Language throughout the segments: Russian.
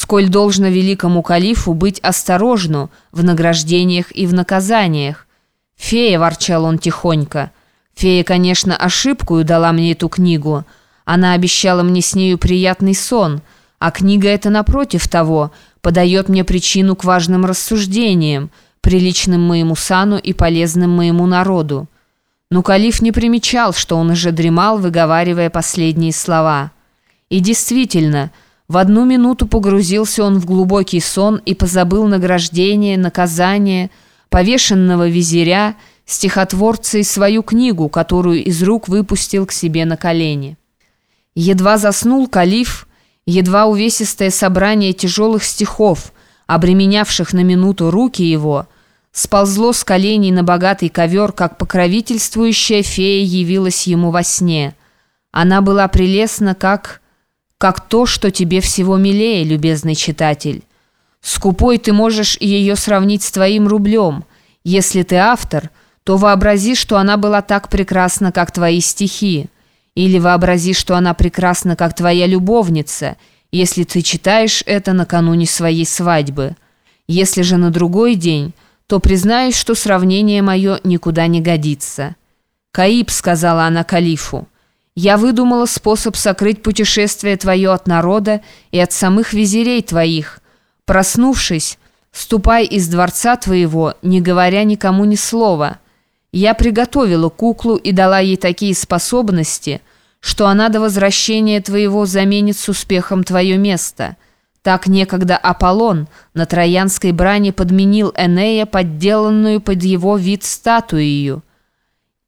сколь должно великому калифу быть осторожну в награждениях и в наказаниях. «Фея», — ворчал он тихонько, — «фея, конечно, ошибкую дала мне эту книгу. Она обещала мне с нею приятный сон, а книга эта, напротив того, подает мне причину к важным рассуждениям, приличным моему сану и полезным моему народу». Но калиф не примечал, что он уже дремал, выговаривая последние слова. И действительно, в одну минуту погрузился он в глубокий сон и позабыл награждение, наказание, повешенного визиря, стихотворца и свою книгу, которую из рук выпустил к себе на колени. Едва заснул калиф, едва увесистое собрание тяжелых стихов, обременявших на минуту руки его – сползло с коленей на богатый ковер, как покровительствующая фея явилась ему во сне. Она была прелестна, как... как то, что тебе всего милее, любезный читатель. Скупой ты можешь ее сравнить с твоим рублем. Если ты автор, то вообрази, что она была так прекрасна, как твои стихи. Или вообрази, что она прекрасна, как твоя любовница, если ты читаешь это накануне своей свадьбы. Если же на другой день то признаюсь, что сравнение мое никуда не годится. «Каиб», — сказала она калифу, — «я выдумала способ сокрыть путешествие твое от народа и от самых визирей твоих. Проснувшись, ступай из дворца твоего, не говоря никому ни слова. Я приготовила куклу и дала ей такие способности, что она до возвращения твоего заменит с успехом твое место». Так некогда Аполлон на троянской брани подменил Энея, подделанную под его вид статуею.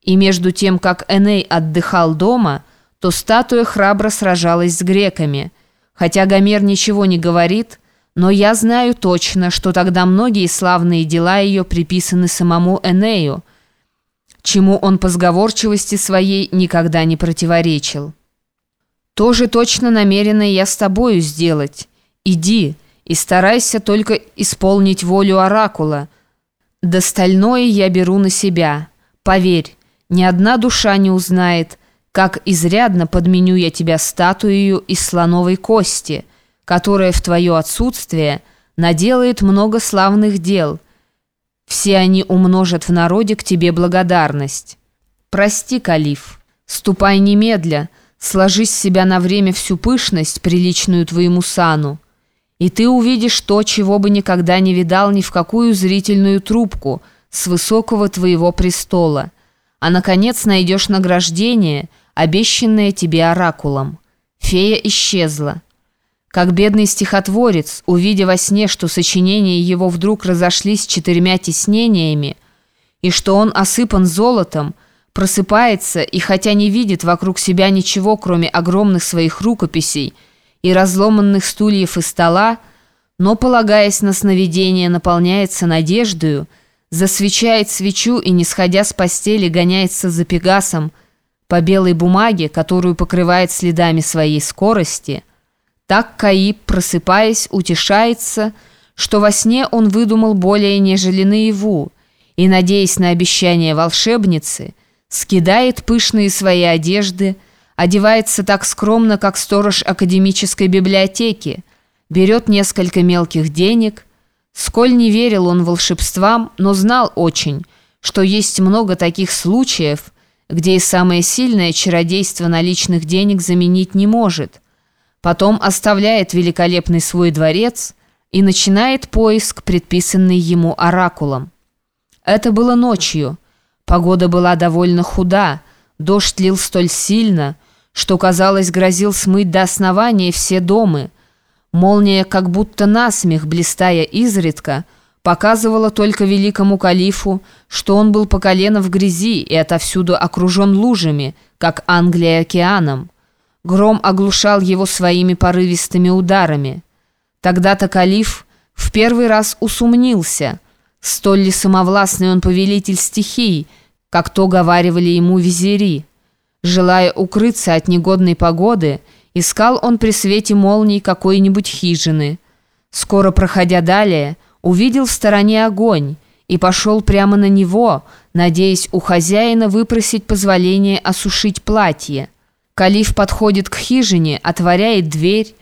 И между тем, как Эней отдыхал дома, то статуя храбро сражалась с греками. Хотя Гомер ничего не говорит, но я знаю точно, что тогда многие славные дела ее приписаны самому Энею, чему он по сговорчивости своей никогда не противоречил. «Тоже точно намерена я с тобою сделать». Иди и старайся только исполнить волю оракула. Достальное я беру на себя. Поверь, ни одна душа не узнает, как изрядно подменю я тебя статуею из слоновой кости, которая в твое отсутствие наделает много славных дел. Все они умножат в народе к тебе благодарность. Прости, калиф, ступай немедля, сложи с себя на время всю пышность, приличную твоему сану, и ты увидишь то, чего бы никогда не видал ни в какую зрительную трубку с высокого твоего престола, а, наконец, найдешь награждение, обещанное тебе оракулом. Фея исчезла. Как бедный стихотворец, увидя во сне, что сочинения его вдруг разошлись четырьмя теснениями, и что он осыпан золотом, просыпается и, хотя не видит вокруг себя ничего, кроме огромных своих рукописей, и разломанных стульев и стола, но, полагаясь на сновидение, наполняется надеждою, засвечает свечу и, не сходя с постели, гоняется за Пегасом по белой бумаге, которую покрывает следами своей скорости, так Каиб, просыпаясь, утешается, что во сне он выдумал более нежели наяву, и, надеясь на обещание волшебницы, скидает пышные свои одежды, одевается так скромно, как сторож академической библиотеки, берет несколько мелких денег. Сколь не верил он волшебствам, но знал очень, что есть много таких случаев, где и самое сильное чародейство наличных денег заменить не может. Потом оставляет великолепный свой дворец и начинает поиск, предписанный ему оракулом. Это было ночью. Погода была довольно худа, дождь лил столь сильно, что, казалось, грозил смыть до основания все дома. Молния, как будто насмех, блистая изредка, показывала только великому калифу, что он был по колено в грязи и отовсюду окружен лужами, как Англия океаном. Гром оглушал его своими порывистыми ударами. Тогда-то калиф в первый раз усомнился, столь ли самовластный он повелитель стихий, как то говаривали ему визири. Желая укрыться от негодной погоды, искал он при свете молний какой-нибудь хижины. Скоро проходя далее, увидел в стороне огонь и пошел прямо на него, надеясь у хозяина выпросить позволение осушить платье. Калиф подходит к хижине, отворяет дверь